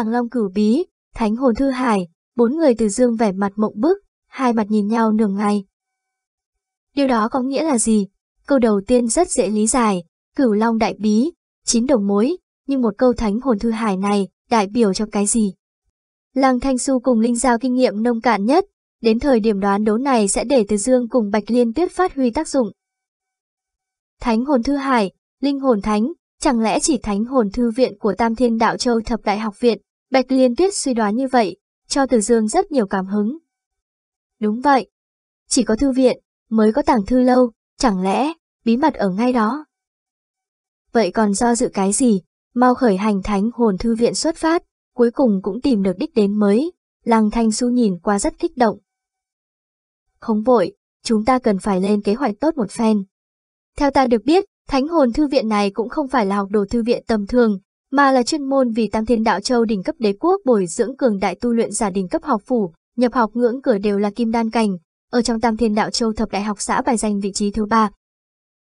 Tàng Long Cửu Bí, Thánh Hồn Thư Hải, bốn người từ dương vẻ mặt mộng bức, hai mặt nhìn nhau nửa ngày. Điều đó có nghĩa là gì? Câu đầu tiên rất dễ lý giải, Cửu Long Đại Bí, chín đầu mối, nhưng một câu Thánh Hồn Thư Hải này đại biểu cho cái gì? Lăng Thanh Xu cùng Linh Giao kinh nghiệm nông cạn nhất, đến thời điểm đoán đấu này sẽ để Từ Dương cùng Bạch Liên Tuyết phát huy tác dụng. Thánh hồn thư hải, linh hồn thánh, chẳng lẽ chỉ thánh hồn thư viện của Tam Thiên Đạo Châu Thập Đại Học Viện, Bạch Liên Tuyết suy đoán như vậy, cho Từ Dương rất nhiều cảm hứng. Đúng vậy, chỉ có thư viện, mới có tàng thư lâu, chẳng lẽ, bí mật ở ngay đó. Vậy còn do dự cái gì, mau khởi hành thánh hồn thư viện xuất phát, cuối cùng cũng tìm được đích đến mới, Lăng Thanh Xu nhìn qua rất kích động. Không vội, chúng ta cần phải lên kế hoạch tốt một phen. Theo ta được biết, Thánh hồn thư viện này cũng không phải là học đồ thư viện tầm thường, mà là chuyên môn vì Tam Thiên Đạo Châu đỉnh cấp đế quốc bồi dưỡng cường đại tu luyện giả đỉnh cấp học phủ, nhập học ngưỡng cửa đều là kim đan cảnh, ở trong Tam Thiên Đạo Châu thập đại học xã bài danh vị trí thứ ba.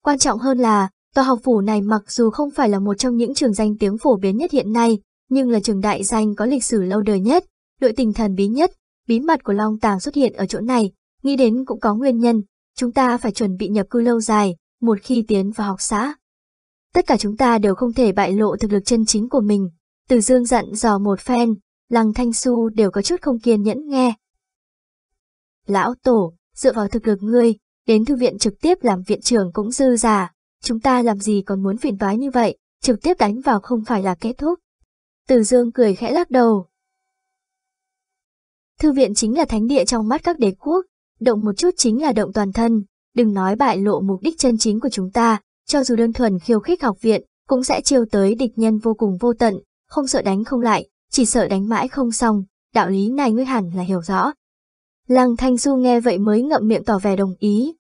Quan trọng hơn là, tòa học phủ này mặc dù không phải là một trong những trường danh tiếng phổ biến nhất hiện nay, nhưng là trường đại danh có lịch sử lâu đời nhất, đội tình thần bí nhất, bí mật của Long Tàng xuất hiện ở chỗ này, nghĩ đến cũng có nguyên nhân, chúng ta phải chuẩn bị nhập cư lâu dài, một khi tiến vào học xã. Tất cả chúng ta đều không thể bại lộ thực lực chân chính của mình. Từ dương dặn dò một phen, lăng thanh su đều có chút không kiên nhẫn nghe. Lão Tổ, dựa vào thực lực ngươi, đến thư viện trực tiếp làm viện trưởng cũng dư giả, chúng ta làm gì còn muốn phiền toái như vậy, trực tiếp đánh vào không phải là kết thúc. Từ dương cười khẽ lắc đầu. Thư viện chính là thánh địa trong mắt các đế quốc, động một chút chính là động toàn thân, đừng nói bại lộ mục đích chân chính của chúng ta, cho dù đơn thuần khiêu khích học viện, cũng sẽ chiêu tới địch nhân vô cùng vô tận, không sợ đánh không lại, chỉ sợ đánh mãi không xong, đạo lý này ngươi hẳn là hiểu rõ. Lăng Thanh Du nghe vậy mới ngậm miệng tỏ vẻ đồng ý.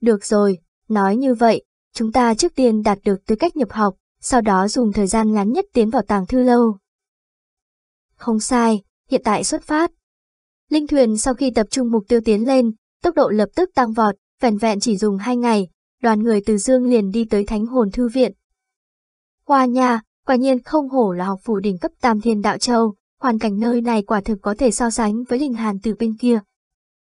Được rồi, nói như vậy, chúng ta trước tiên đạt được tư cách nhập học, sau đó dùng thời gian ngắn nhất tiến vào tàng thư lâu. Không sai, hiện tại xuất phát. Linh thuyền sau khi tập trung mục tiêu tiến lên, tốc độ lập tức tăng vọt, vẻn vẹn chỉ dùng hai ngày, đoàn người từ Dương liền đi tới Thánh Hồn Thư Viện. Hoa nhà, quả nhiên không hổ là học phủ đỉnh cấp Tam Thiên Đạo Châu, hoàn cảnh nơi này quả thực có thể so sánh với linh hàn từ bên kia.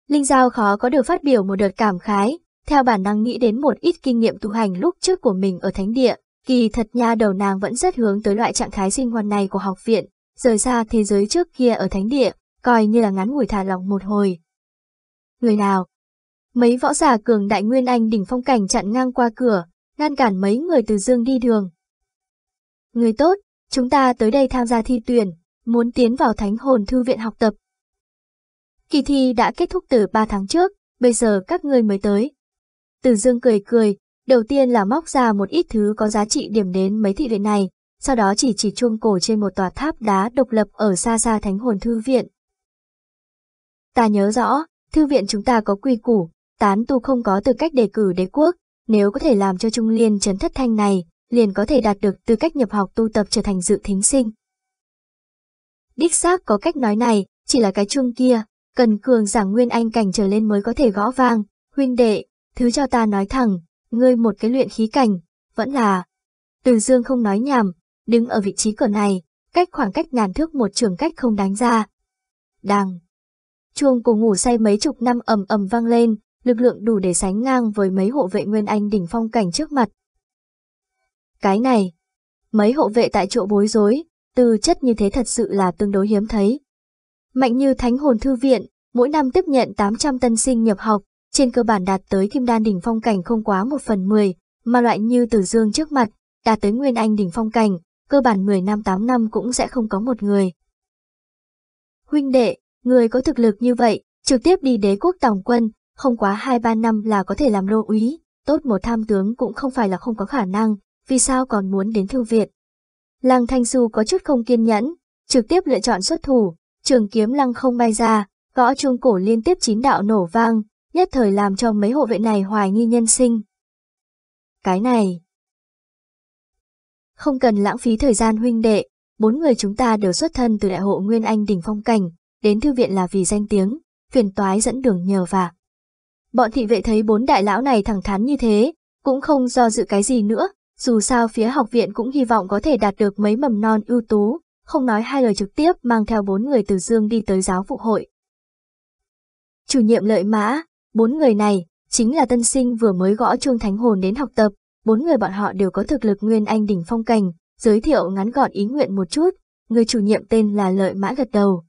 Linh Giao khó có được phát biểu một đợt cảm khái, theo bản năng nghĩ đến một ít kinh nghiệm tu hành lúc trước của mình ở Thánh Địa, kỳ thật nha đầu nàng vẫn rất hướng tới loại trạng thái sinh hoạt này của học viện, rời xa thế giới trước kia ở Thánh Địa, coi như là ngắn ngủi thả lòng một hồi. Người nào? Mấy võ giả cường đại nguyên anh đỉnh phong cảnh chặn ngang qua cửa, ngăn cản mấy người từ dương đi đường. Người tốt, chúng ta tới đây tham gia thi tuyển, muốn tiến vào thánh hồn thư viện học tập. Kỳ thi đã kết thúc từ 3 tháng trước, bây giờ các ngươi mới tới. Từ dương cười cười, đầu tiên là móc ra một ít thứ có giá trị điểm đến mấy thị viện này, sau đó chỉ chỉ chuông cổ trên một tòa tháp đá độc lập ở xa xa thánh hồn thư viện. Ta nhớ rõ, thư viện chúng ta có quy củ, tán tu không có tư cách đề cử đế quốc, nếu có thể làm cho Trung Liên chấn thất thanh này, liền có thể đạt được tư cách nhập học tu tập trở thành dự thính sinh. Đích xác có cách nói này, chỉ là cái chuông kia, cần cường giảng nguyên anh cảnh trở lên mới có thể gõ vang, huynh đệ, thứ cho ta nói thẳng, ngươi một cái luyện khí cảnh, vẫn là. Từ dương không nói nhảm, đứng ở vị trí cửa này, cách khoảng cách ngàn thước một trường cách không đánh ra. Đằng. Chuông cổ ngủ say mấy chục năm ầm ầm vang lên, lực lượng đủ để sánh ngang với mấy hộ vệ Nguyên Anh đỉnh phong cảnh trước mặt. Cái này, mấy hộ vệ tại chỗ bối rối, tư chất như thế thật sự là tương đối hiếm thấy. Mạnh như Thánh Hồn Thư Viện, mỗi năm tiếp nhận 800 tân sinh nhập học, trên cơ bản đạt tới kim đan đỉnh phong cảnh không quá một phần 10, mà loại như Tử Dương trước mặt, đạt tới Nguyên Anh đỉnh phong cảnh, cơ bản 10 năm 8 năm cũng sẽ không có một người. Huynh đệ, người có thực lực như vậy, trực tiếp đi đế quốc tổng quân, không quá 2-3 năm là có thể làm đô úy, tốt một tham tướng cũng không phải là không có khả năng, vì sao còn muốn đến thư viện. Lăng Thanh Du có chút không kiên nhẫn, trực tiếp lựa chọn xuất thủ, trường kiếm lăng không bay ra, gõ chuông cổ liên tiếp chín đạo nổ vang, nhất thời làm cho mấy hộ vệ này hoài nghi nhân sinh. Cái này... Không cần lãng phí thời gian huynh đệ, bốn người chúng ta đều xuất thân từ đại hộ Nguyên Anh đỉnh phong cảnh, đến thư viện là vì danh tiếng, phiền toái dẫn đường nhờ vả. Bọn thị vệ thấy bốn đại lão này thẳng thắn như thế, cũng không do dự cái gì nữa, dù sao phía học viện cũng hy vọng có thể đạt được mấy mầm non ưu tú, không nói hai lời trực tiếp mang theo bốn người từ dương đi tới giáo vụ hội. Chủ nhiệm lợi mã, bốn người này, chính là tân sinh vừa mới gõ chuông thánh hồn đến học tập, bốn người bọn họ đều có thực lực nguyên anh đỉnh phong cảnh, giới thiệu ngắn gọn ý nguyện một chút, người chủ nhiệm tên là lợi mã gật đầu.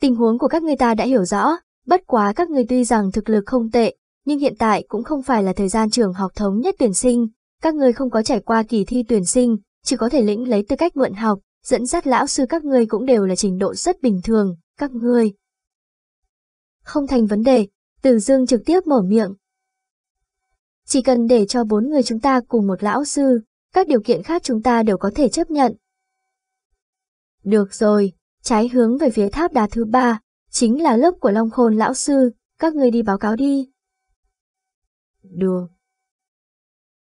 Tình huống của các người ta đã hiểu rõ, bất quá các người tuy rằng thực lực không tệ, nhưng hiện tại cũng không phải là thời gian trường học thống nhất tuyển sinh, các người không có trải qua kỳ thi tuyển sinh, chỉ có thể lĩnh lấy tư cách mượn học, dẫn dắt lão sư các ngươi cũng đều là trình độ rất bình thường, các ngươi. Không thành vấn đề, Từ Dương trực tiếp mở miệng. Chỉ cần để cho bốn người chúng ta cùng một lão sư, các điều kiện khác chúng ta đều có thể chấp nhận. Được rồi, trái hướng về phía tháp đá thứ ba, chính là lớp của Long Khôn lão sư, các người đi báo cáo đi. Được.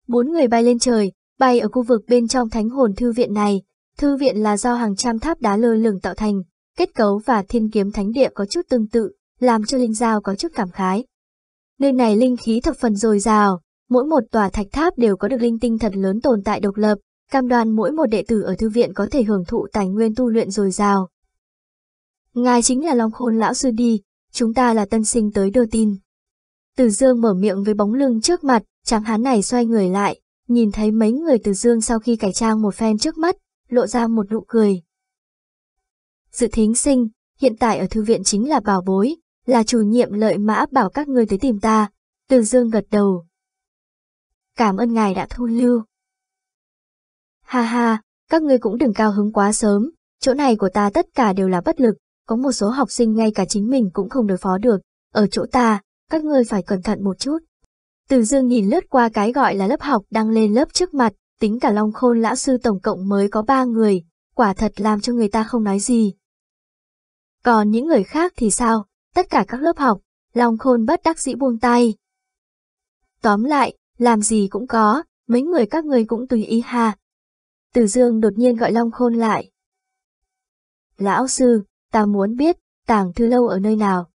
Bốn người bay lên trời, bay ở khu vực bên trong thánh hồn thư viện này. Thư viện là do hàng trăm tháp đá lơ lửng tạo thành, kết cấu và thiên kiếm thánh địa có chút tương tự, làm cho Linh Giao có chút cảm khái. Nơi này linh khí thập phần dồi dào, mỗi một tòa thạch tháp đều có được linh tinh thật lớn tồn tại độc lập, cam đoan mỗi một đệ tử ở thư viện có thể hưởng thụ tài nguyên tu luyện dồi dào. Ngài chính là Long Khôn lão sư đi, chúng ta là tân sinh tới đưa tin. Từ Dương mở miệng với bóng lưng trước mặt, tráng hán này xoay người lại, nhìn thấy mấy người Từ Dương sau khi cải trang một phen trước mắt, lộ ra một nụ cười. Dự thính sinh, hiện tại ở thư viện chính là bảo bối, là chủ nhiệm lợi mã bảo các ngươi tới tìm ta, Từ Dương gật đầu. Cảm ơn ngài đã thu lưu. Ha ha, các ngươi cũng đừng cao hứng quá sớm, chỗ này của ta tất cả đều là bất lực, có một số học sinh ngay cả chính mình cũng không đối phó được, ở chỗ ta, các ngươi phải cẩn thận một chút. Từ dương nhìn lướt qua cái gọi là lớp học đang lên lớp trước mặt, tính cả Long Khôn lão sư tổng cộng mới có ba người, quả thật làm cho người ta không nói gì. Còn những người khác thì sao, tất cả các lớp học, Long Khôn bất đắc dĩ buông tay. Tóm lại, làm gì cũng có, mấy người các người cũng tùy ý ha. Từ dương đột nhiên gọi Long Khôn lại. Lão sư, ta muốn biết, tàng thư lâu ở nơi nào.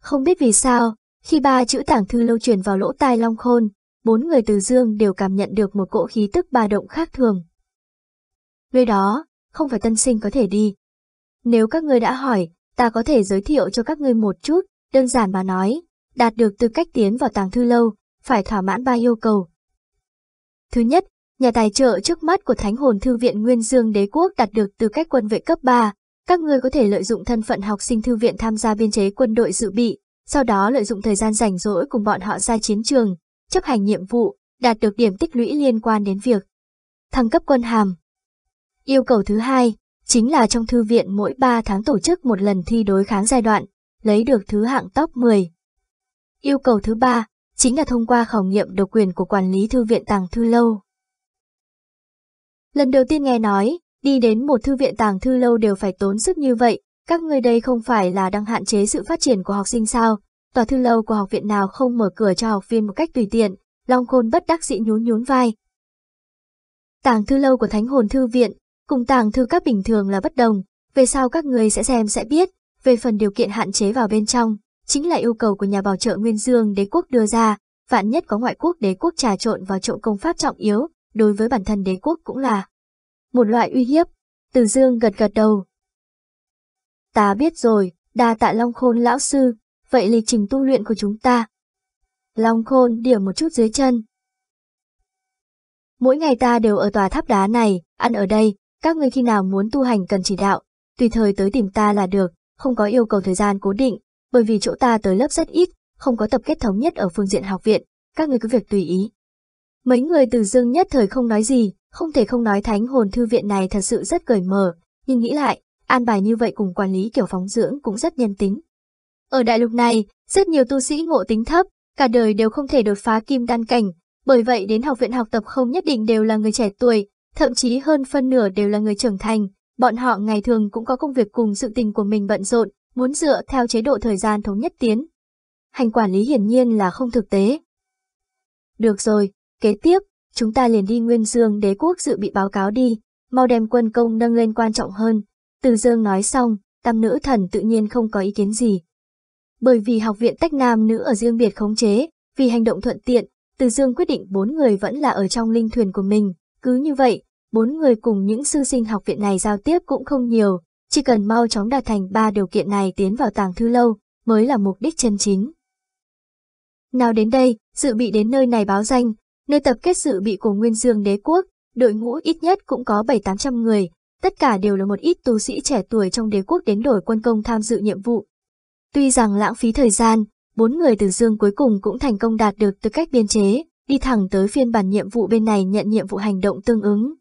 Không biết vì sao, khi ba chữ tàng thư lâu truyền vào lỗ tai Long Khôn, bốn người từ dương đều cảm nhận được một cỗ khí tức ba động khác thường. Nơi đó, không phải tân sinh có thể đi. Nếu các ngươi đã hỏi, ta có thể giới thiệu cho các ngươi một chút, đơn giản mà nói, đạt được tư cách tiến vào tàng thư lâu, phải thỏa mãn ba yêu cầu. Thứ nhất, nhà tài trợ trước mắt của Thánh hồn Thư viện Nguyên Dương Đế Quốc đạt được tư cách quân vệ cấp 3, các ngươi có thể lợi dụng thân phận học sinh thư viện tham gia biên chế quân đội dự bị, sau đó lợi dụng thời gian rảnh rỗi cùng bọn họ ra chiến trường, chấp hành nhiệm vụ, đạt được điểm tích lũy liên quan đến việc thăng cấp quân hàm. Yêu cầu thứ hai, chính là trong thư viện mỗi 3 tháng tổ chức một lần thi đối kháng giai đoạn, lấy được thứ hạng top 10. Yêu cầu thứ ba, chính là thông qua khảo nghiệm độc quyền của quản lý thư viện tàng thư lâu. Lần đầu tiên nghe nói, đi đến một thư viện tàng thư lâu đều phải tốn sức như vậy, các người đây không phải là đang hạn chế sự phát triển của học sinh sao? Tòa thư lâu của học viện nào không mở cửa cho học viên một cách tùy tiện, Long Khôn bất đắc dĩ nhún nhún vai. Tàng thư lâu của Thánh Hồn Thư Viện, cùng tàng thư các bình thường là bất đồng, về sau các người sẽ xem sẽ biết, về phần điều kiện hạn chế vào bên trong, chính là yêu cầu của nhà bảo trợ Nguyên Dương đế quốc đưa ra, vạn nhất có ngoại quốc đế quốc trà trộn vào trộm công pháp trọng yếu, đối với bản thân đế quốc cũng là một loại uy hiếp. Từ Dương gật gật đầu, Ta biết rồi, đa tạ Long Khôn lão sư, vậy lịch trình tu luyện của chúng ta. Long Khôn điểm một chút dưới chân. Mỗi ngày ta đều ở tòa tháp đá này, ăn ở đây, các người khi nào muốn tu hành cần chỉ đạo, tùy thời tới tìm ta là được, không có yêu cầu thời gian cố định, bởi vì chỗ ta tới lớp rất ít, không có tập kết thống nhất ở phương diện học viện, các người cứ việc tùy ý. Mấy người từ dương nhất thời không nói gì, không thể không nói thánh hồn thư viện này thật sự rất cởi mở, nhưng nghĩ lại, an bài như vậy cùng quản lý kiểu phóng dưỡng cũng rất nhân tính. Ở đại lục này, rất nhiều tu sĩ ngộ tính thấp, cả đời đều không thể đột phá kim đan cảnh, bởi vậy đến học viện học tập không nhất định đều là người trẻ tuổi, thậm chí hơn phân nửa đều là người trưởng thành, bọn họ ngày thường cũng có công việc cùng sự tình của mình bận rộn, muốn dựa theo chế độ thời gian thống nhất tiến. Hành quản lý hiển nhiên là không thực tế. Được rồi, kế tiếp, chúng ta liền đi Nguyên Dương đế quốc dự bị báo cáo đi, mau đem quân công nâng lên quan trọng hơn, từ dương nói xong, tam nữ thần tự nhiên không có ý kiến gì. Bởi vì học viện tách nam nữ ở riêng biệt khống chế, vì hành động thuận tiện, từ dương quyết định bốn người vẫn là ở trong linh thuyền của mình, cứ như vậy, bốn người cùng những sư sinh học viện này giao tiếp cũng không nhiều, chỉ cần mau chóng đạt thành ba điều kiện này tiến vào tàng thư lâu, mới là mục đích chân chính. Nào đến đây, dự bị đến nơi này báo danh, nơi tập kết sự bị của Nguyên Dương đế quốc, đội ngũ ít nhất cũng có 7-800 người, tất cả đều là một ít tu sĩ trẻ tuổi trong đế quốc đến đổi quân công tham dự nhiệm vụ. Tuy rằng lãng phí thời gian, bốn người từ Dương cuối cùng cũng thành công đạt được tư cách biên chế, đi thẳng tới phiên bản nhiệm vụ bên này nhận nhiệm vụ hành động tương ứng.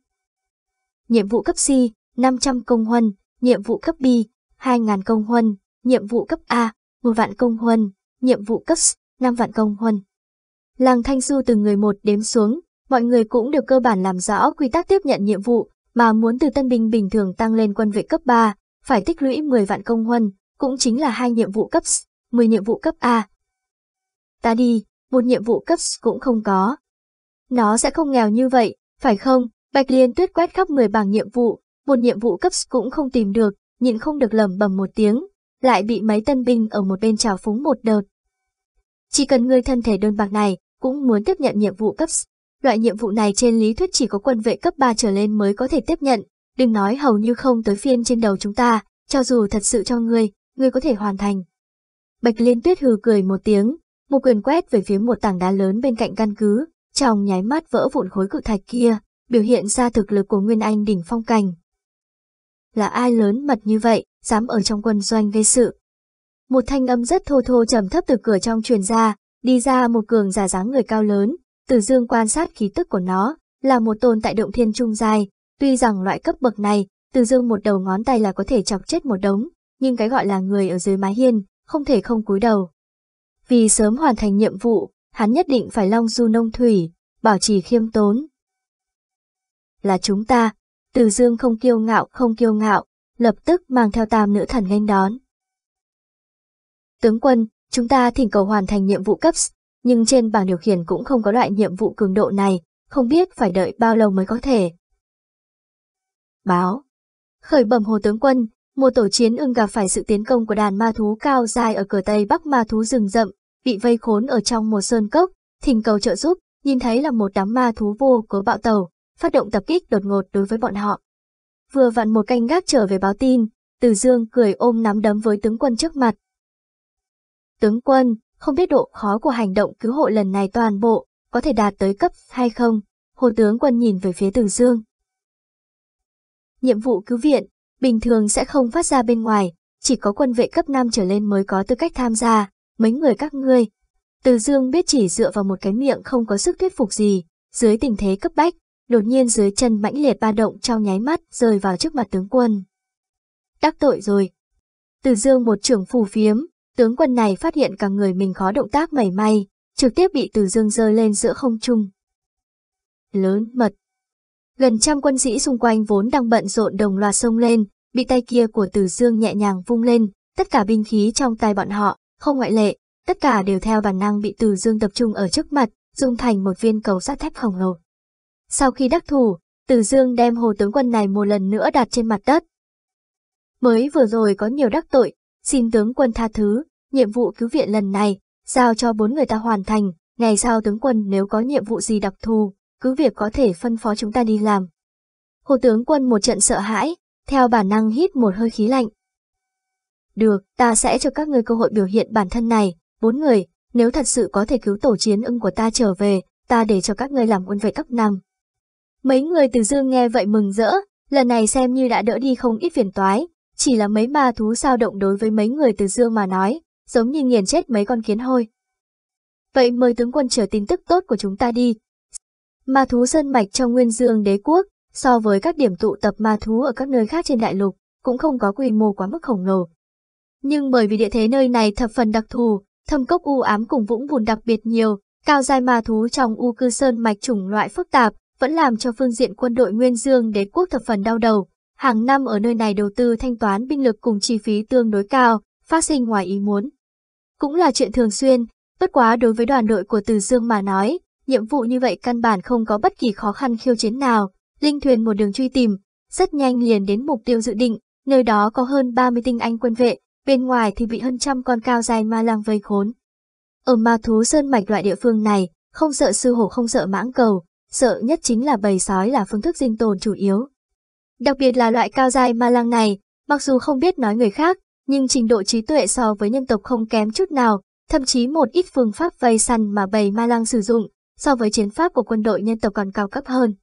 Nhiệm vụ cấp C, 500 công huân, nhiệm vụ cấp B, 2.000 công huân, nhiệm vụ cấp A, 1 vạn công huân, nhiệm vụ cấp S, 5 vạn công huân. Làng Thanh Du từng người một đếm xuống, mọi người cũng được cơ bản làm rõ quy tắc tiếp nhận nhiệm vụ, mà muốn từ tân binh bình thường tăng lên quân vệ cấp 3, phải tích lũy 10 vạn công huân, cũng chính là hai nhiệm vụ cấp S, 10 nhiệm vụ cấp A. Ta đi, một nhiệm vụ cấp S cũng không có. Nó sẽ không nghèo như vậy, phải không? Bạch Liên tuyết quét khắp 10 bảng nhiệm vụ, một nhiệm vụ cấp S cũng không tìm được, nhịn không được lầm bầm một tiếng, lại bị mấy tân binh ở một bên trào phúng một đợt. Chỉ cần người thân thể đơn bạc này, cũng muốn tiếp nhận nhiệm vụ cấp S. Loại nhiệm vụ này trên lý thuyết chỉ có quân vệ cấp 3 trở lên mới có thể tiếp nhận, đừng nói hầu như không tới phiên trên đầu chúng ta, cho dù thật sự cho ngươi, ngươi có thể hoàn thành. Bạch Liên Tuyết hừ cười một tiếng, một quyền quét về phía một tảng đá lớn bên cạnh căn cứ, trong nháy mắt vỡ vụn khối cự thạch kia, biểu hiện ra thực lực của Nguyên Anh đỉnh phong cảnh. Là ai lớn mật như vậy, dám ở trong quân doanh gây sự? Một thanh âm rất thô thô trầm thấp từ cửa trong truyền ra, đi ra một cường giả dáng người cao lớn, từ dương quan sát khí tức của nó, là một tồn tại động thiên trung dài, tuy rằng loại cấp bậc này, từ dương một đầu ngón tay là có thể chọc chết một đống, nhưng cái gọi là người ở dưới mái hiên, không thể không cúi đầu. Vì sớm hoàn thành nhiệm vụ, hắn nhất định phải long du nông thủy, bảo trì khiêm tốn. Là chúng ta, từ dương không kiêu ngạo không kiêu ngạo, lập tức mang theo tam nữ thần nghênh đón. Tướng quân, chúng ta thỉnh cầu hoàn thành nhiệm vụ cấp nhưng trên bảng điều khiển cũng không có loại nhiệm vụ cường độ này, không biết phải đợi bao lâu mới có thể. Báo Khởi bẩm hồ tướng quân, một tổ chiến ưng gặp phải sự tiến công của đàn ma thú cao dài ở cửa tây bắc ma thú rừng rậm, bị vây khốn ở trong một sơn cốc, thỉnh cầu trợ giúp, nhìn thấy là một đám ma thú vô cớ bạo tàu, phát động tập kích đột ngột đối với bọn họ. Vừa vặn một canh gác trở về báo tin, Từ Dương cười ôm nắm đấm với tướng quân trước mặt. Tướng quân, không biết độ khó của hành động cứu hộ lần này toàn bộ, có thể đạt tới cấp hay không? Hồ tướng quân nhìn về phía Từ Dương. Nhiệm vụ cứu viện, bình thường sẽ không phát ra bên ngoài, chỉ có quân vệ cấp 5 trở lên mới có tư cách tham gia, mấy người các ngươi. Từ Dương biết chỉ dựa vào một cái miệng không có sức thuyết phục gì, dưới tình thế cấp bách, đột nhiên dưới chân mãnh liệt ba động trong nháy mắt rơi vào trước mặt tướng quân. Đắc tội rồi. Từ Dương một trưởng phù phiếm, tướng quân này phát hiện cả người mình khó động tác mảy may, trực tiếp bị Từ Dương rơi lên giữa không trung. Lớn mật. Gần trăm quân sĩ xung quanh vốn đang bận rộn đồng loạt sông lên, bị tay kia của Từ Dương nhẹ nhàng vung lên, tất cả binh khí trong tay bọn họ, không ngoại lệ, tất cả đều theo bản năng bị Từ Dương tập trung ở trước mặt, dung thành một viên cầu sắt thép khổng lồ. Sau khi đắc thủ, Từ Dương đem hồ tướng quân này một lần nữa đặt trên mặt đất. Mới vừa rồi có nhiều đắc tội, xin tướng quân tha thứ, nhiệm vụ cứu viện lần này, giao cho bốn người ta hoàn thành, ngày sau tướng quân nếu có nhiệm vụ gì đặc thù, cứ việc có thể phân phó chúng ta đi làm. Hồ tướng quân một trận sợ hãi, theo bản năng hít một hơi khí lạnh. Được, ta sẽ cho các ngươi cơ hội biểu hiện bản thân này, bốn người, nếu thật sự có thể cứu tổ chiến ưng của ta trở về, ta để cho các ngươi làm quân vệ cấp 5. Mấy người từ dương nghe vậy mừng rỡ, lần này xem như đã đỡ đi không ít phiền toái, chỉ là mấy ma thú sao động đối với mấy người từ dương mà nói, giống như nghiền chết mấy con kiến hôi. Vậy mời tướng quân chờ tin tức tốt của chúng ta đi. Ma thú sơn mạch trong nguyên dương đế quốc, so với các điểm tụ tập ma thú ở các nơi khác trên đại lục, cũng không có quy mô quá mức khổng lồ. Nhưng bởi vì địa thế nơi này thập phần đặc thù, thâm cốc u ám cùng vũng bùn đặc biệt nhiều, cao giai ma thú trong u cư sơn mạch chủng loại phức tạp, vẫn làm cho phương diện quân đội Nguyên Dương đế quốc thập phần đau đầu. Hàng năm ở nơi này đầu tư thanh toán binh lực cùng chi phí tương đối cao, phát sinh ngoài ý muốn. Cũng là chuyện thường xuyên, bất quá đối với đoàn đội của Từ Dương mà nói, nhiệm vụ như vậy căn bản không có bất kỳ khó khăn khiêu chiến nào. Linh thuyền một đường truy tìm, rất nhanh liền đến mục tiêu dự định, nơi đó có hơn 30 tinh anh quân vệ, bên ngoài thì bị hơn trăm con cao dài ma lang vây khốn. Ở ma thú sơn mạch loại địa phương này, không sợ sư hổ không sợ mãng cầu, sợ nhất chính là bầy sói là phương thức sinh tồn chủ yếu. Đặc biệt là loại cao dài ma lang này, mặc dù không biết nói người khác, nhưng trình độ trí tuệ so với nhân tộc không kém chút nào, thậm chí một ít phương pháp vây săn mà bầy ma lang sử dụng, so với chiến pháp của quân đội nhân tộc còn cao cấp hơn.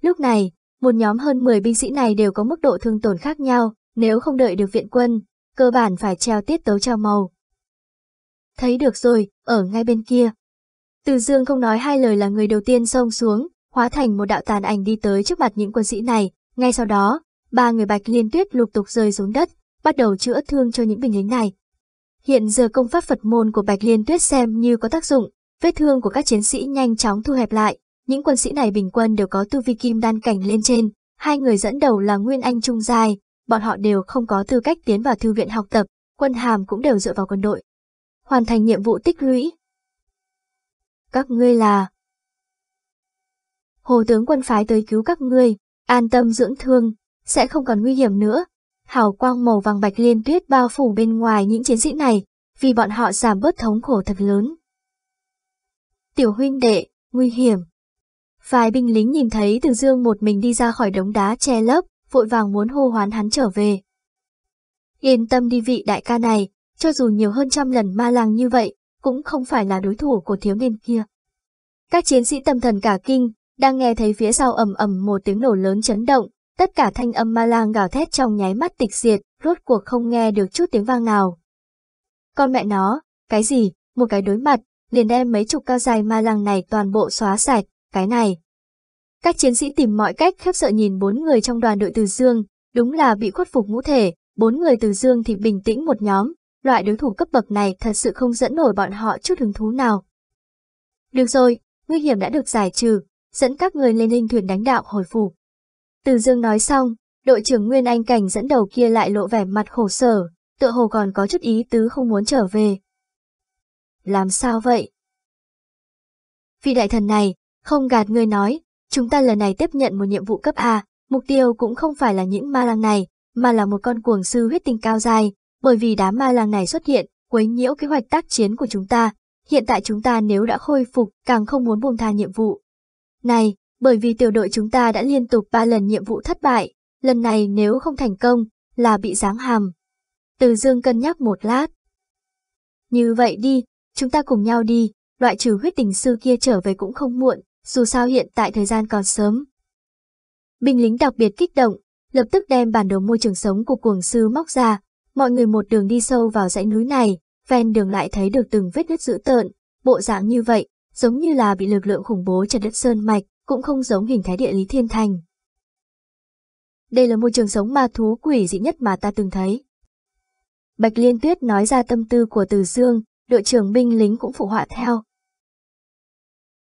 Lúc này, một nhóm hơn 10 binh sĩ này đều có mức độ thương tổn khác nhau, nếu không đợi được viện quân, cơ bản phải treo tiết tấu trao màu. Thấy được rồi, ở ngay bên kia. Từ dương không nói hai lời là người đầu tiên xông xuống, hóa thành một đạo tàn ảnh đi tới trước mặt những quân sĩ này, ngay sau đó, ba người bạch liên tuyết lục tục rơi xuống đất, bắt đầu chữa thương cho những binh lính này. Hiện giờ công pháp Phật môn của Bạch Liên Tuyết xem như có tác dụng, vết thương của các chiến sĩ nhanh chóng thu hẹp lại, những quân sĩ này bình quân đều có tu vi kim đan cảnh lên trên, hai người dẫn đầu là Nguyên Anh Trung Giai, bọn họ đều không có tư cách tiến vào thư viện học tập, quân hàm cũng đều dựa vào quân đội. Hoàn thành nhiệm vụ tích lũy. Các ngươi là... Hồ tướng quân phái tới cứu các ngươi, an tâm dưỡng thương, sẽ không còn nguy hiểm nữa. Hào quang màu vàng bạch liên tuyết bao phủ bên ngoài những chiến sĩ này, vì bọn họ giảm bớt thống khổ thật lớn. Tiểu huynh đệ, nguy hiểm. Vài binh lính nhìn thấy Từ Dương một mình đi ra khỏi đống đá che lấp, vội vàng muốn hô hoán hắn trở về. Yên tâm đi vị đại ca này, cho dù nhiều hơn trăm lần ma lang như vậy, cũng không phải là đối thủ của thiếu niên kia. Các chiến sĩ tâm thần cả kinh, đang nghe thấy phía sau ầm ầm một tiếng nổ lớn chấn động, tất cả thanh âm ma lang gào thét trong nháy mắt tịch diệt, rốt cuộc không nghe được chút tiếng vang nào. Con mẹ nó, cái gì, một cái đối mặt, liền đem mấy chục cao dài ma lang này toàn bộ xóa sạch, cái này. Các chiến sĩ tìm mọi cách khiếp sợ nhìn bốn người trong đoàn đội Từ Dương, đúng là bị khuất phục ngũ thể, bốn người Từ Dương thì bình tĩnh một nhóm, loại đối thủ cấp bậc này thật sự không dẫn nổi bọn họ chút hứng thú nào. Được rồi, nguy hiểm đã được giải trừ, dẫn các người lên hình thuyền đánh đạo hồi phục. Từ Dương nói xong, đội trưởng Nguyên Anh Cảnh dẫn đầu kia lại lộ vẻ mặt khổ sở, tựa hồ còn có chút ý tứ không muốn trở về. Làm sao vậy? Vì đại thần này, không gạt người nói, chúng ta lần này tiếp nhận một nhiệm vụ cấp A, mục tiêu cũng không phải là những ma lang này, mà là một con cuồng sư huyết tinh cao dài, bởi vì đám ma lang này xuất hiện, quấy nhiễu kế hoạch tác chiến của chúng ta, hiện tại chúng ta nếu đã khôi phục càng không muốn buông tha nhiệm vụ. Này, bởi vì tiểu đội chúng ta đã liên tục 3 lần nhiệm vụ thất bại, lần này nếu không thành công, là bị giáng hàm. Từ dương cân nhắc một lát. Như vậy đi, chúng ta cùng nhau đi, loại trừ huyết tình sư kia trở về cũng không muộn, dù sao hiện tại thời gian còn sớm. Binh lính đặc biệt kích động, lập tức đem bản đồ môi trường sống của cuồng sư móc ra, mọi người một đường đi sâu vào dãy núi này, ven đường lại thấy được từng vết nứt dữ tợn, bộ dạng như vậy, giống như là bị lực lượng khủng bố chặt đất sơn mạch, cũng không giống hình thái địa lý thiên thành. Đây là môi trường sống ma thú quỷ dị nhất mà ta từng thấy. Bạch Liên Tuyết nói ra tâm tư của Từ Dương, đội trưởng binh lính cũng phụ họa theo.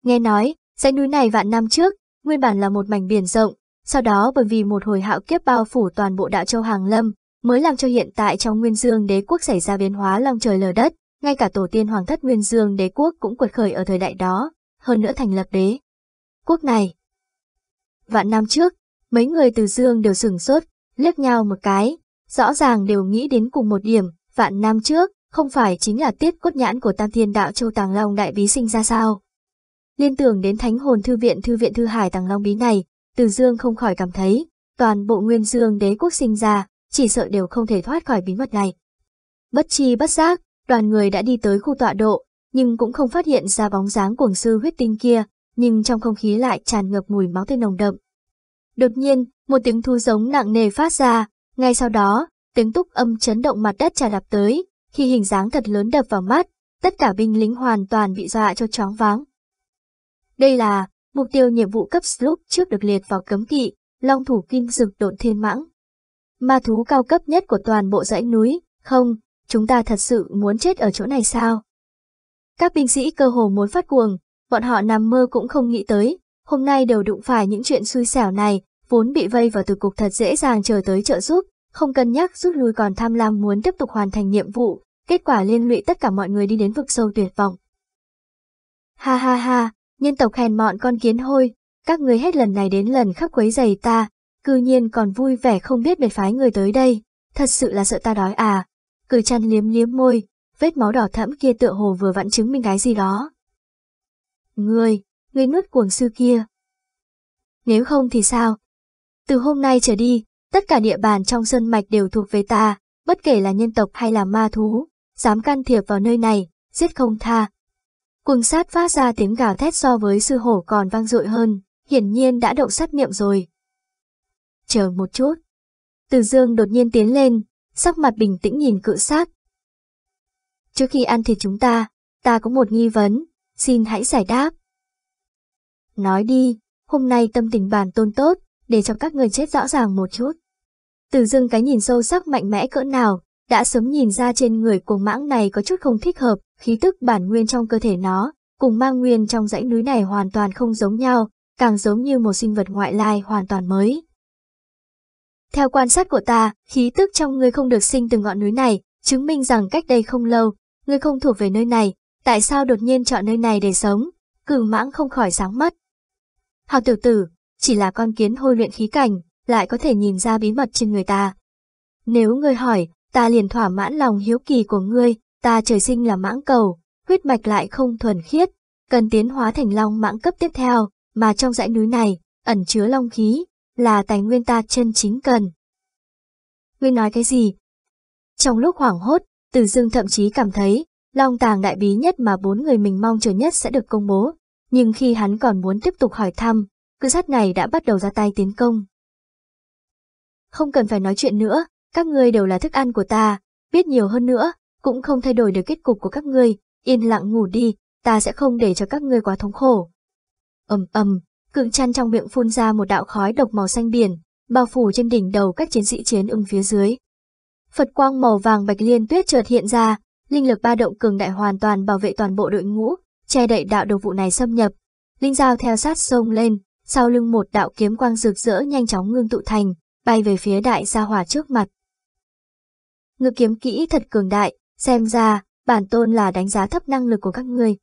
Nghe nói, dãy núi này vạn năm trước, nguyên bản là một mảnh biển rộng, sau đó bởi vì một hồi hạo kiếp bao phủ toàn bộ đạo châu Hàng Lâm, mới làm cho hiện tại trong Nguyên Dương đế quốc xảy ra biến hóa long trời lở đất, ngay cả tổ tiên hoàng thất Nguyên Dương đế quốc cũng quật khởi ở thời đại đó, hơn nữa thành lập đế quốc này. Vạn năm trước, mấy người từ Dương đều sừng sốt, liếc nhau một cái, rõ ràng đều nghĩ đến cùng một điểm, vạn năm trước, không phải chính là tiết cốt nhãn của Tam Thiên Đạo Châu Tàng Long Đại Bí sinh ra sao. Liên tưởng đến Thánh Hồn Thư Viện Thư Viện Thư Hải Tàng Long Bí này, từ Dương không khỏi cảm thấy, toàn bộ Nguyên Dương đế quốc sinh ra, chỉ sợ đều không thể thoát khỏi bí mật này. Bất chi bất giác, đoàn người đã đi tới khu tọa độ, nhưng cũng không phát hiện ra bóng dáng cuồng sư huyết tinh kia, nhưng trong không khí lại tràn ngập mùi máu tươi nồng đậm. Đột nhiên, một tiếng thu giống nặng nề phát ra, ngay sau đó, tiếng túc âm chấn động mặt đất trà đạp tới, khi hình dáng thật lớn đập vào mắt, tất cả binh lính hoàn toàn bị dọa cho chóng váng. Đây là, mục tiêu nhiệm vụ cấp Sloop trước được liệt vào cấm kỵ, long thủ kim dực độn thiên mãng. Ma thú cao cấp nhất của toàn bộ dãy núi, không, chúng ta thật sự muốn chết ở chỗ này sao? Các binh sĩ cơ hồ muốn phát cuồng, bọn họ nằm mơ cũng không nghĩ tới, hôm nay đều đụng phải những chuyện xui xẻo này, vốn bị vây vào từ cục thật dễ dàng chờ tới trợ giúp, không cân nhắc rút lui còn tham lam muốn tiếp tục hoàn thành nhiệm vụ, kết quả liên lụy tất cả mọi người đi đến vực sâu tuyệt vọng. Ha ha ha, nhân tộc hèn mọn con kiến hôi, các người hết lần này đến lần khắp quấy giày ta, cư nhiên còn vui vẻ không biết biệt phái người tới đây, thật sự là sợ ta đói à. Cười chăn liếm liếm môi, vết máu đỏ thẫm kia tựa hồ vừa vặn chứng minh cái gì đó. Ngươi, ngươi nuốt cuồng sư kia. Nếu không thì sao? Từ hôm nay trở đi, tất cả địa bàn trong sơn mạch đều thuộc về ta, bất kể là nhân tộc hay là ma thú, dám can thiệp vào nơi này, giết không tha. Cuồng sát phát ra tiếng gào thét so với sư hổ còn vang dội hơn, hiển nhiên đã động sát niệm rồi. Chờ một chút. Từ dương đột nhiên tiến lên, sắc mặt bình tĩnh nhìn cự sát. Trước khi ăn thịt chúng ta, ta có một nghi vấn, xin hãy giải đáp. Nói đi, hôm nay tâm tình bàn tôn tốt, để cho các người chết rõ ràng một chút. Từ dưng cái nhìn sâu sắc mạnh mẽ cỡ nào, đã sớm nhìn ra trên người cuồng mãng này có chút không thích hợp, khí tức bản nguyên trong cơ thể nó, cùng mang nguyên trong dãy núi này hoàn toàn không giống nhau, càng giống như một sinh vật ngoại lai hoàn toàn mới. Theo quan sát của ta, khí tức trong ngươi không được sinh từ ngọn núi này, chứng minh rằng cách đây không lâu, ngươi không thuộc về nơi này, tại sao đột nhiên chọn nơi này để sống? Cường mãng không khỏi sáng mắt. Hào tiểu tử, chỉ là con kiến hôi luyện khí cảnh, lại có thể nhìn ra bí mật trên người ta. Nếu ngươi hỏi, ta liền thỏa mãn lòng hiếu kỳ của ngươi, ta trời sinh là mãng cầu, huyết mạch lại không thuần khiết, cần tiến hóa thành long mãng cấp tiếp theo, mà trong dãy núi này, ẩn chứa long khí, là tài nguyên ta chân chính cần. Ngươi nói cái gì? Trong lúc hoảng hốt, Từ Dương thậm chí cảm thấy, long tàng đại bí nhất mà bốn người mình mong chờ nhất sẽ được công bố, nhưng khi hắn còn muốn tiếp tục hỏi thăm, cư sát này đã bắt đầu ra tay tiến công. Không cần phải nói chuyện nữa, các ngươi đều là thức ăn của ta, biết nhiều hơn nữa, cũng không thay đổi được kết cục của các ngươi, yên lặng ngủ đi, ta sẽ không để cho các ngươi quá thống khổ. ầm ầm, cường chăn trong miệng phun ra một đạo khói độc màu xanh biển, bao phủ trên đỉnh đầu các chiến sĩ chiến ưng phía dưới. Phật quang màu vàng bạch liên tuyết chợt hiện ra, linh lực ba động cường đại hoàn toàn bảo vệ toàn bộ đội ngũ, che đậy đạo độc vụ này xâm nhập. Linh dao theo sát sông lên, sau lưng một đạo kiếm quang rực rỡ nhanh chóng ngưng tụ thành, bay về phía đại gia hỏa trước mặt. Ngự kiếm kỹ thật cường đại, xem ra, bản tôn là đánh giá thấp năng lực của các ngươi.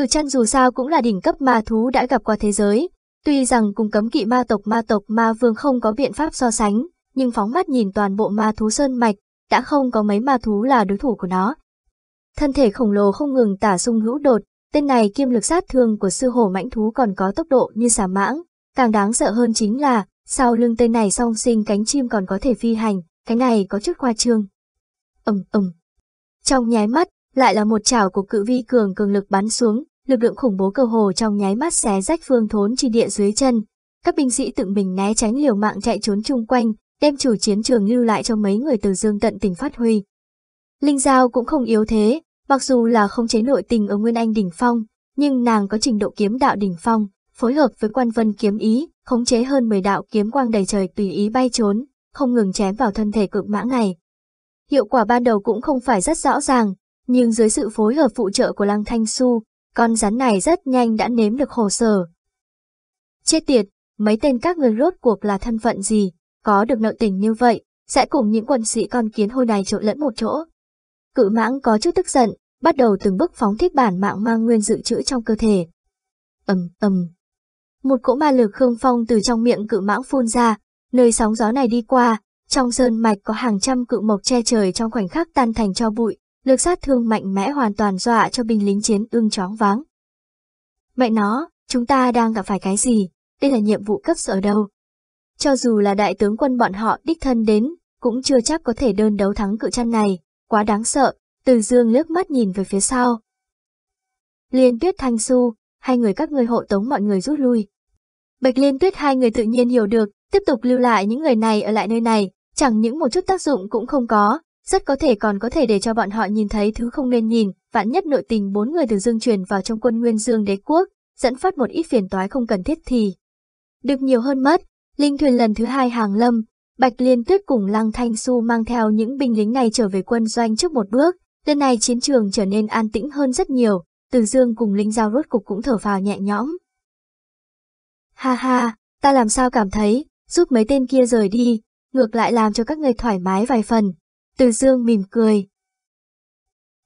Cử chân dù sao cũng là đỉnh cấp ma thú đã gặp qua thế giới, tuy rằng cùng cấm kỵ ma tộc ma tộc ma vương không có biện pháp so sánh, nhưng phóng mắt nhìn toàn bộ ma thú sơn mạch, đã không có mấy ma thú là đối thủ của nó. Thân thể khổng lồ không ngừng tả sung hữu đột, tên này kiêm lực sát thương của sư hổ mãnh thú còn có tốc độ như xà mãng, càng đáng sợ hơn chính là, sau lưng tên này song sinh cánh chim còn có thể phi hành, cái này có chút khoa trương. Ầm ầm. Trong nháy mắt, lại là một chảo của cự vi cường cường lực bắn xuống, lực lượng khủng bố cơ hồ trong nháy mắt xé rách phương thốn chi địa dưới chân. Các binh sĩ tự mình né tránh liều mạng chạy trốn chung quanh, đem chủ chiến trường lưu lại cho mấy người từ dương tận tình phát huy. Linh Giao cũng không yếu thế, mặc dù là không chế nội tình ở Nguyên Anh đỉnh phong, nhưng nàng có trình độ kiếm đạo đỉnh phong, phối hợp với quan vân kiếm ý, khống chế hơn 10 đạo kiếm quang đầy trời tùy ý bay trốn, không ngừng chém vào thân thể cực mãng này. Hiệu quả ban đầu cũng không phải rất rõ ràng, nhưng dưới sự phối hợp phụ trợ của Lăng Thanh Su, con rắn này rất nhanh đã nếm được khổ sở. Chết tiệt, mấy tên các người rốt cuộc là thân phận gì, có được nợ tình như vậy, sẽ cùng những quân sĩ con kiến hôi này trộn lẫn một chỗ. Cự mãng có chút tức giận, bắt đầu từng bước phóng thích bản mạng mang nguyên dự trữ trong cơ thể. ầm ầm, một cỗ ma lực khương phong từ trong miệng cự mãng phun ra, nơi sóng gió này đi qua, trong sơn mạch có hàng trăm cự mộc che trời trong khoảnh khắc tan thành cho bụi, lực sát thương mạnh mẽ hoàn toàn dọa cho binh lính chiến ưng chóng váng. Mẹ nó, chúng ta đang gặp phải cái gì? Đây là nhiệm vụ cấp sở đâu? Cho dù là đại tướng quân bọn họ đích thân đến, cũng chưa chắc có thể đơn đấu thắng cự chăn này, quá đáng sợ, từ dương lướt mắt nhìn về phía sau. Liên tuyết thanh su, hai người các người hộ tống mọi người rút lui. Bạch Liên Tuyết hai người tự nhiên hiểu được, tiếp tục lưu lại những người này ở lại nơi này, chẳng những một chút tác dụng cũng không có, rất có thể còn có thể để cho bọn họ nhìn thấy thứ không nên nhìn, vạn nhất nội tình bốn người từ dương truyền vào trong quân nguyên dương đế quốc, dẫn phát một ít phiền toái không cần thiết thì. Được nhiều hơn mất, linh thuyền lần thứ hai hàng lâm, Bạch Liên Tuyết cùng Lăng Thanh Su mang theo những binh lính này trở về quân doanh trước một bước, lần này chiến trường trở nên an tĩnh hơn rất nhiều, từ dương cùng Linh Giao rốt cục cũng thở phào nhẹ nhõm. Ha ha, ta làm sao cảm thấy, giúp mấy tên kia rời đi, ngược lại làm cho các người thoải mái vài phần. Từ dương mỉm cười.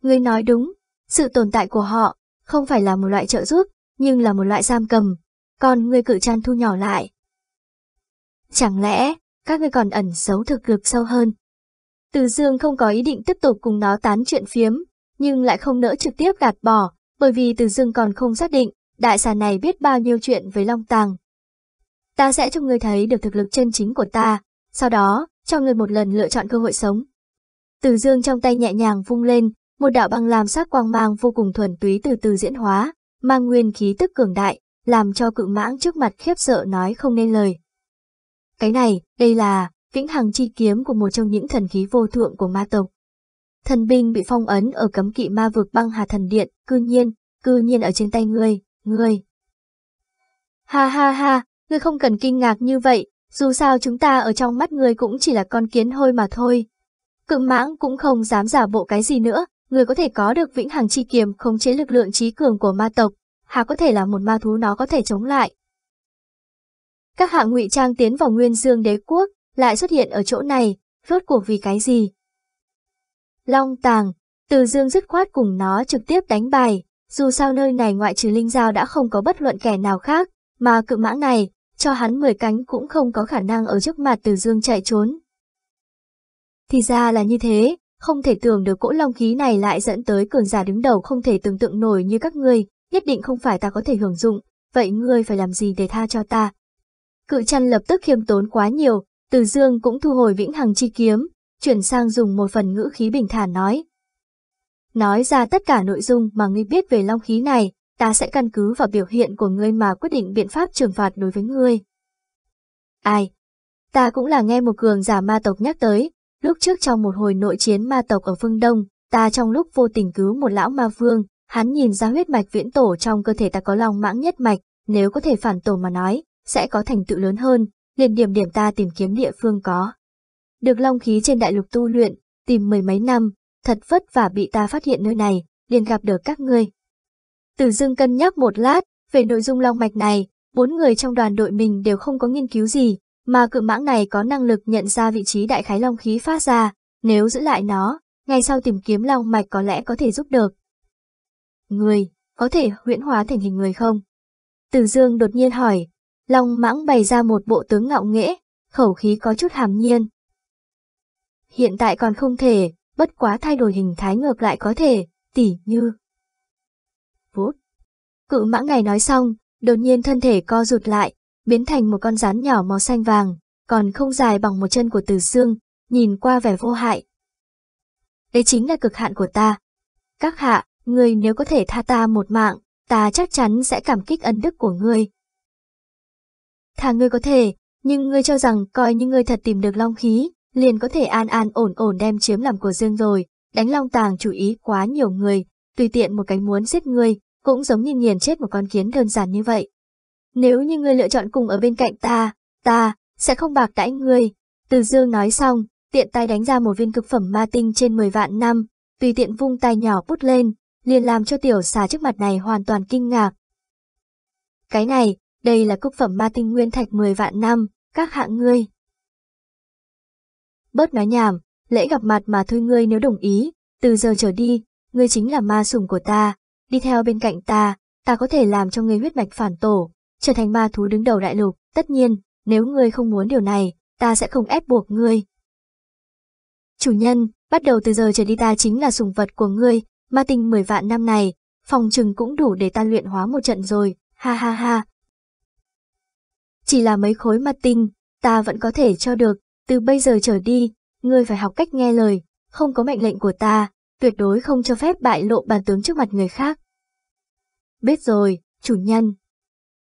Ngươi nói đúng, sự tồn tại của họ không phải là một loại trợ giúp, nhưng là một loại giam cầm, còn ngươi cự chăn thu nhỏ lại. Chẳng lẽ, các ngươi còn ẩn giấu thực lực sâu hơn? Từ dương không có ý định tiếp tục cùng nó tán chuyện phiếm, nhưng lại không nỡ trực tiếp gạt bỏ, bởi vì từ dương còn không xác định đại xà này biết bao nhiêu chuyện với Long Tàng. Ta sẽ cho ngươi thấy được thực lực chân chính của ta, sau đó, cho ngươi một lần lựa chọn cơ hội sống. Từ dương trong tay nhẹ nhàng vung lên, một đạo băng làm sắc quang mang vô cùng thuần túy từ từ diễn hóa, mang nguyên khí tức cường đại, làm cho cự mãng trước mặt khiếp sợ nói không nên lời. Cái này, đây là vĩnh hằng chi kiếm của một trong những thần khí vô thượng của ma tộc. Thần binh bị phong ấn ở cấm kỵ ma vực băng hà thần điện, cư nhiên, cư nhiên ở trên tay ngươi, ngươi. Ha ha ha, ngươi không cần kinh ngạc như vậy, dù sao chúng ta ở trong mắt ngươi cũng chỉ là con kiến hôi mà thôi. Cự mãng cũng không dám giả bộ cái gì nữa, người có thể có được vĩnh hằng chi kiềm khống chế lực lượng trí cường của ma tộc, hà có thể là một ma thú nó có thể chống lại. Các hạng ngụy trang tiến vào nguyên dương đế quốc, lại xuất hiện ở chỗ này, rốt cuộc vì cái gì? Long tàng, từ dương dứt khoát cùng nó trực tiếp đánh bài, dù sao nơi này ngoại trừ linh giao đã không có bất luận kẻ nào khác, mà cự mãng này, cho hắn 10 cánh cũng không có khả năng ở trước mặt từ dương chạy trốn. Thì ra là như thế, không thể tưởng được cỗ long khí này lại dẫn tới cường giả đứng đầu không thể tưởng tượng nổi như các ngươi, nhất định không phải ta có thể hưởng dụng, vậy ngươi phải làm gì để tha cho ta? Cự chăn lập tức khiêm tốn quá nhiều, từ dương cũng thu hồi vĩnh hằng chi kiếm, chuyển sang dùng một phần ngữ khí bình thản nói. Nói ra tất cả nội dung mà ngươi biết về long khí này, ta sẽ căn cứ vào biểu hiện của ngươi mà quyết định biện pháp trừng phạt đối với ngươi. Ai? Ta cũng là nghe một cường giả ma tộc nhắc tới, lúc trước trong một hồi nội chiến ma tộc ở phương Đông, ta trong lúc vô tình cứu một lão ma vương, hắn nhìn ra huyết mạch viễn tổ trong cơ thể ta có lòng mãng nhất mạch, nếu có thể phản tổ mà nói, sẽ có thành tựu lớn hơn, liền điểm điểm ta tìm kiếm địa phương có. Được long khí trên đại lục tu luyện, tìm mười mấy năm, thật vất vả bị ta phát hiện nơi này, liền gặp được các ngươi. Từ dưng cân nhắc một lát, về nội dung long mạch này, bốn người trong đoàn đội mình đều không có nghiên cứu gì, mà cự mãng này có năng lực nhận ra vị trí đại khái long khí phát ra, nếu giữ lại nó, ngay sau tìm kiếm long mạch có lẽ có thể giúp được. Người, có thể huyễn hóa thành hình người không? Từ dương đột nhiên hỏi, long mãng bày ra một bộ tướng ngạo nghễ, khẩu khí có chút hàm nhiên. Hiện tại còn không thể, bất quá thay đổi hình thái ngược lại có thể, tỉ như. Vút. Cự mãng này nói xong, đột nhiên thân thể co rụt lại, biến thành một con rắn nhỏ màu xanh vàng, còn không dài bằng một chân của từ xương, nhìn qua vẻ vô hại. Đấy chính là cực hạn của ta. Các hạ, ngươi nếu có thể tha ta một mạng, ta chắc chắn sẽ cảm kích ân đức của ngươi. Thà ngươi có thể, nhưng ngươi cho rằng coi như ngươi thật tìm được long khí, liền có thể an an ổn ổn đem chiếm làm của dương rồi, đánh long tàng chủ ý quá nhiều người, tùy tiện một cái muốn giết ngươi, cũng giống như nghiền chết một con kiến đơn giản như vậy. Nếu như ngươi lựa chọn cùng ở bên cạnh ta, ta, sẽ không bạc đãi ngươi. Từ dương nói xong, tiện tay đánh ra một viên cực phẩm ma tinh trên 10 vạn năm, tùy tiện vung tay nhỏ bút lên, liền làm cho tiểu xà trước mặt này hoàn toàn kinh ngạc. Cái này, đây là cực phẩm ma tinh nguyên thạch 10 vạn năm, các hạng ngươi. Bớt nói nhảm, lễ gặp mặt mà thôi ngươi nếu đồng ý, từ giờ trở đi, ngươi chính là ma sủng của ta, đi theo bên cạnh ta, ta có thể làm cho ngươi huyết mạch phản tổ, trở thành ma thú đứng đầu đại lục, tất nhiên, nếu ngươi không muốn điều này, ta sẽ không ép buộc ngươi. Chủ nhân, bắt đầu từ giờ trở đi ta chính là sùng vật của ngươi, ma tinh 10 vạn năm này, phòng trừng cũng đủ để ta luyện hóa một trận rồi, ha ha ha. Chỉ là mấy khối ma tinh, ta vẫn có thể cho được, từ bây giờ trở đi, ngươi phải học cách nghe lời, không có mệnh lệnh của ta, tuyệt đối không cho phép bại lộ bản tướng trước mặt người khác. Biết rồi, chủ nhân.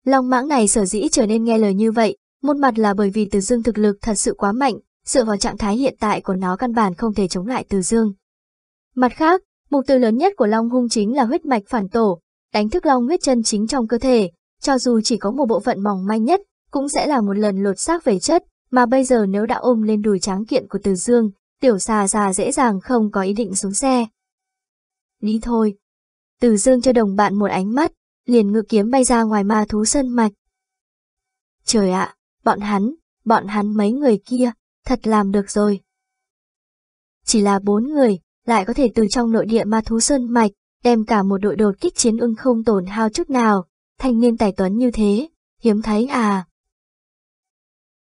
Long mãng này sở dĩ trở nên nghe lời như vậy, một mặt là bởi vì Từ Dương thực lực thật sự quá mạnh, dựa vào trạng thái hiện tại của nó căn bản không thể chống lại Từ Dương. Mặt khác, mục tiêu lớn nhất của Long hung chính là huyết mạch phản tổ, đánh thức Long huyết chân chính trong cơ thể, cho dù chỉ có một bộ phận mỏng manh nhất, cũng sẽ là một lần lột xác về chất, mà bây giờ nếu đã ôm lên đùi tráng kiện của Từ Dương, tiểu xà già dễ dàng không có ý định xuống xe. Đi thôi. Từ Dương cho đồng bạn một ánh mắt, liền ngự kiếm bay ra ngoài ma thú sơn mạch. Trời ạ, bọn hắn, bọn hắn mấy người kia, thật làm được rồi. Chỉ là bốn người, lại có thể từ trong nội địa ma thú sơn mạch, đem cả một đội đột kích chiến ưng không tổn hao chút nào, thanh niên tài tuấn như thế, hiếm thấy à.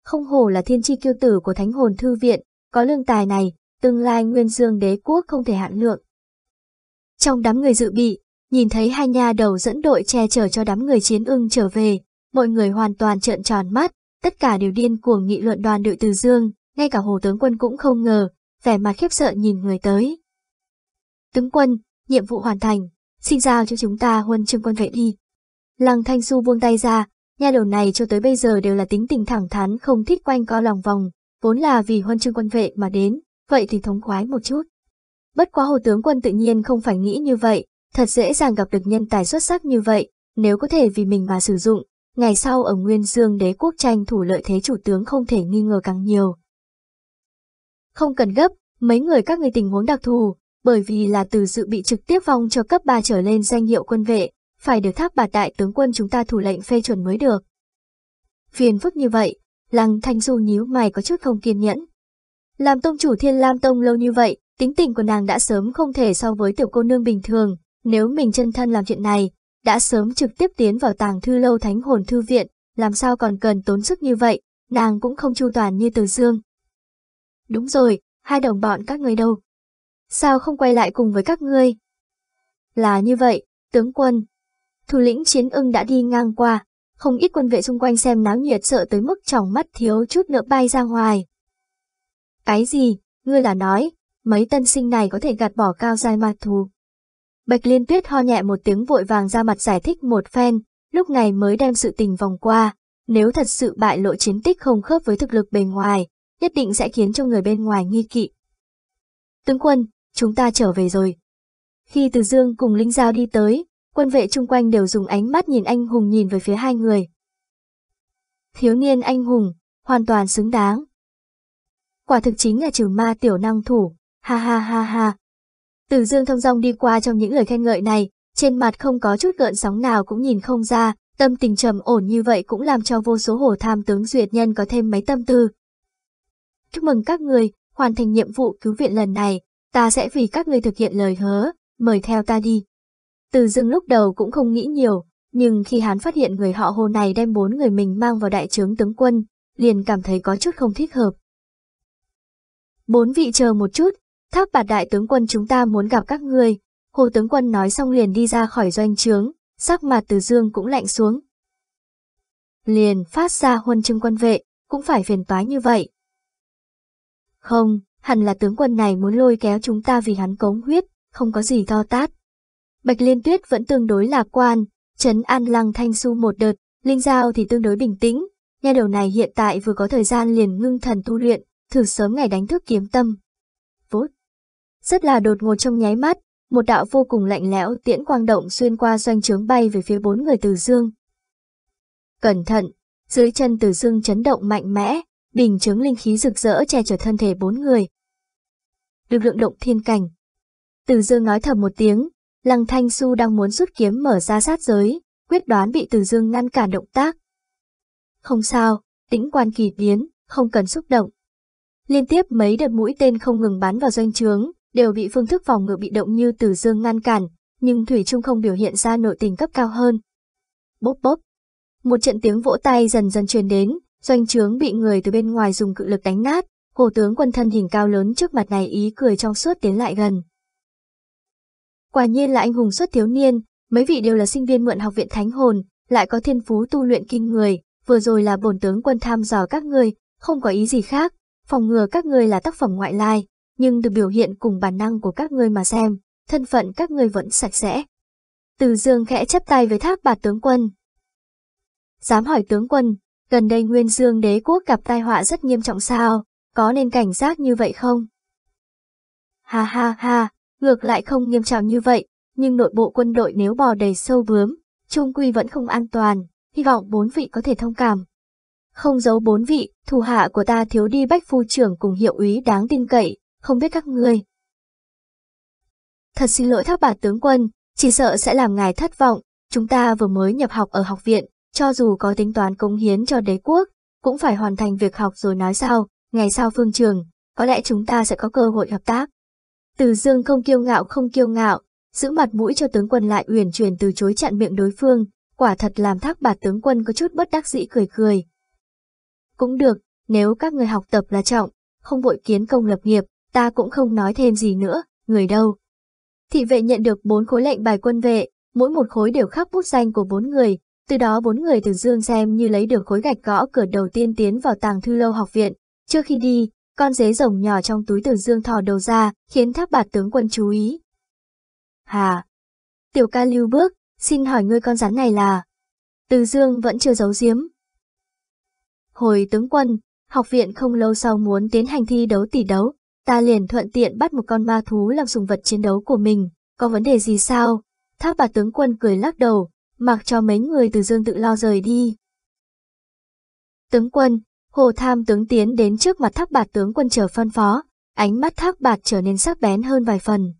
Không hổ là thiên chi kiêu tử của thánh hồn thư viện, có lương tài này, tương lai nguyên dương đế quốc không thể hạn lượng. Trong đám người dự bị, Nhìn thấy hai nha đầu dẫn đội che chở cho đám người chiến ưng trở về, mọi người hoàn toàn trợn tròn mắt, tất cả đều điên cuồng nghị luận đoàn đội Từ Dương, ngay cả Hồ tướng quân cũng không ngờ, vẻ mặt khiếp sợ nhìn người tới. Tướng quân, nhiệm vụ hoàn thành, xin giao cho chúng ta huân chương quân vệ đi. Lăng Thanh Xu buông tay ra, nha đầu này cho tới bây giờ đều là tính tình thẳng thắn không thích quanh co lòng vòng, vốn là vì huân chương quân vệ mà đến, vậy thì thống khoái một chút. Bất quá hồ tướng quân tự nhiên không phải nghĩ như vậy, thật dễ dàng gặp được nhân tài xuất sắc như vậy, nếu có thể vì mình mà sử dụng, ngày sau ở Nguyên Dương đế quốc tranh thủ lợi thế chủ tướng không thể nghi ngờ càng nhiều. Không cần gấp, mấy người các người tình huống đặc thù, bởi vì là từ dự bị trực tiếp vong cho cấp 3 trở lên danh hiệu quân vệ, phải được tháp bà đại tướng quân chúng ta thủ lệnh phê chuẩn mới được. Phiền phức như vậy, Lăng Thanh Du nhíu mày có chút không kiên nhẫn. Làm tông chủ Thiên Lam Tông lâu như vậy, tính tình của nàng đã sớm không thể so với tiểu cô nương bình thường, nếu mình chân thân làm chuyện này, đã sớm trực tiếp tiến vào tàng thư lâu thánh hồn thư viện, làm sao còn cần tốn sức như vậy, nàng cũng không chu toàn như từ dương. Đúng rồi, hai đồng bọn các người đâu? Sao không quay lại cùng với các ngươi? Là như vậy, tướng quân. Thủ lĩnh chiến ưng đã đi ngang qua, không ít quân vệ xung quanh xem náo nhiệt sợ tới mức tròng mắt thiếu chút nữa bay ra ngoài. Cái gì, ngươi là nói, mấy tân sinh này có thể gạt bỏ cao dài ma thù. Bạch Liên Tuyết ho nhẹ một tiếng vội vàng ra mặt giải thích một phen, lúc này mới đem sự tình vòng qua. Nếu thật sự bại lộ chiến tích không khớp với thực lực bề ngoài, nhất định sẽ khiến cho người bên ngoài nghi kỵ. Tướng quân, chúng ta trở về rồi. Khi Từ Dương cùng Linh Giao đi tới, quân vệ chung quanh đều dùng ánh mắt nhìn anh hùng nhìn về phía hai người. Thiếu niên anh hùng, hoàn toàn xứng đáng. Quả thực chính là trừ ma tiểu năng thủ, ha ha ha ha. Từ Dương thông dong đi qua trong những lời khen ngợi này, trên mặt không có chút gợn sóng nào cũng nhìn không ra, tâm tình trầm ổn như vậy cũng làm cho vô số hồ tham tướng duyệt nhân có thêm mấy tâm tư. Chúc mừng các người, hoàn thành nhiệm vụ cứu viện lần này, ta sẽ vì các người thực hiện lời hứa, mời theo ta đi. Từ Dương lúc đầu cũng không nghĩ nhiều, nhưng khi hắn phát hiện người họ hồ này đem bốn người mình mang vào đại trướng tướng quân, liền cảm thấy có chút không thích hợp. Bốn vị chờ một chút, tháp bạt đại tướng quân chúng ta muốn gặp các người. Hồ tướng quân nói xong liền đi ra khỏi doanh trướng, sắc mặt từ dương cũng lạnh xuống. Liền phát ra huân chương quân vệ, cũng phải phiền toái như vậy. Không, hẳn là tướng quân này muốn lôi kéo chúng ta vì hắn cống huyết, không có gì to tát. Bạch Liên Tuyết vẫn tương đối lạc quan, Trấn An Lăng Thanh Su một đợt, Linh Giao thì tương đối bình tĩnh, nhà đầu này hiện tại vừa có thời gian liền ngưng thần tu luyện, thử sớm ngày đánh thức kiếm tâm. Rất là đột ngột trong nháy mắt, một đạo vô cùng lạnh lẽo tiễn quang động xuyên qua doanh trướng bay về phía bốn người Từ Dương. Cẩn thận, dưới chân Từ Dương chấn động mạnh mẽ, bình chứng linh khí rực rỡ che chở thân thể bốn người. Lực lượng động thiên cảnh. Từ Dương nói thầm một tiếng, Lăng Thanh Su đang muốn rút kiếm mở ra sát giới, quyết đoán bị Từ Dương ngăn cản động tác. Không sao, tĩnh quan kỳ biến, không cần xúc động. Liên tiếp mấy đợt mũi tên không ngừng bắn vào doanh trướng, đều bị phương thức phòng ngự bị động như Từ Dương ngăn cản, nhưng Thủy Trung không biểu hiện ra nội tình cấp cao hơn. Bốp bốp. Một trận tiếng vỗ tay dần dần truyền đến, doanh trướng bị người từ bên ngoài dùng cự lực đánh nát, hồ tướng quân thân hình cao lớn trước mặt này ý cười trong suốt tiến lại gần. Quả nhiên là anh hùng xuất thiếu niên, mấy vị đều là sinh viên mượn học viện Thánh Hồn, lại có thiên phú tu luyện kinh người, vừa rồi là bổn tướng quân tham dò các ngươi, không có ý gì khác, phòng ngừa các ngươi là tác phẩm ngoại lai, nhưng từ biểu hiện cùng bản năng của các ngươi mà xem, thân phận các ngươi vẫn sạch sẽ. Từ dương khẽ chấp tay với tháp bạt tướng quân. Dám hỏi tướng quân, gần đây nguyên dương đế quốc gặp tai họa rất nghiêm trọng sao, có nên cảnh giác như vậy không? Ha ha ha, ngược lại không nghiêm trọng như vậy, nhưng nội bộ quân đội nếu bò đầy sâu bướm, trung quy vẫn không an toàn, hy vọng bốn vị có thể thông cảm. Không giấu bốn vị, thủ hạ của ta thiếu đi bách phu trưởng cùng hiệu úy đáng tin cậy, không biết các ngươi. Thật xin lỗi thác bà tướng quân, chỉ sợ sẽ làm ngài thất vọng, chúng ta vừa mới nhập học ở học viện, cho dù có tính toán cống hiến cho đế quốc, cũng phải hoàn thành việc học rồi nói sao, ngày sau phương trường, có lẽ chúng ta sẽ có cơ hội hợp tác. Từ dương không kiêu ngạo không kiêu ngạo, giữ mặt mũi cho tướng quân lại uyển chuyển từ chối chặn miệng đối phương, quả thật làm thác bà tướng quân có chút bất đắc dĩ cười cười. Cũng được, nếu các người học tập là trọng, không vội kiến công lập nghiệp, ta cũng không nói thêm gì nữa, người đâu. Thị vệ nhận được bốn khối lệnh bài quân vệ, mỗi một khối đều khắc bút danh của bốn người, từ đó bốn người từ dương xem như lấy được khối gạch gõ cửa đầu tiên tiến vào tàng thư lâu học viện. Trước khi đi, con dế rồng nhỏ trong túi từ dương thò đầu ra, khiến tháp bạt tướng quân chú ý. Hà! Tiểu ca lưu bước, xin hỏi ngươi con rắn này là... Từ dương vẫn chưa giấu giếm. Hồi tướng quân, học viện không lâu sau muốn tiến hành thi đấu tỷ đấu, ta liền thuận tiện bắt một con ma thú làm sùng vật chiến đấu của mình, có vấn đề gì sao? tháp bà tướng quân cười lắc đầu, mặc cho mấy người từ dương tự lo rời đi. Tướng quân, hồ tham tướng tiến đến trước mặt tháp bạt tướng quân chờ phân phó, ánh mắt tháp bạt trở nên sắc bén hơn vài phần.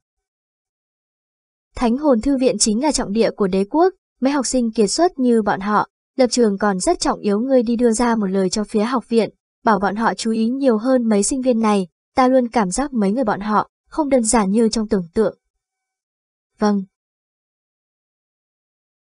Thánh hồn thư viện chính là trọng địa của đế quốc, mấy học sinh kiệt xuất như bọn họ, lập trường còn rất trọng yếu ngươi đi đưa ra một lời cho phía học viện, bảo bọn họ chú ý nhiều hơn mấy sinh viên này, ta luôn cảm giác mấy người bọn họ không đơn giản như trong tưởng tượng. Vâng,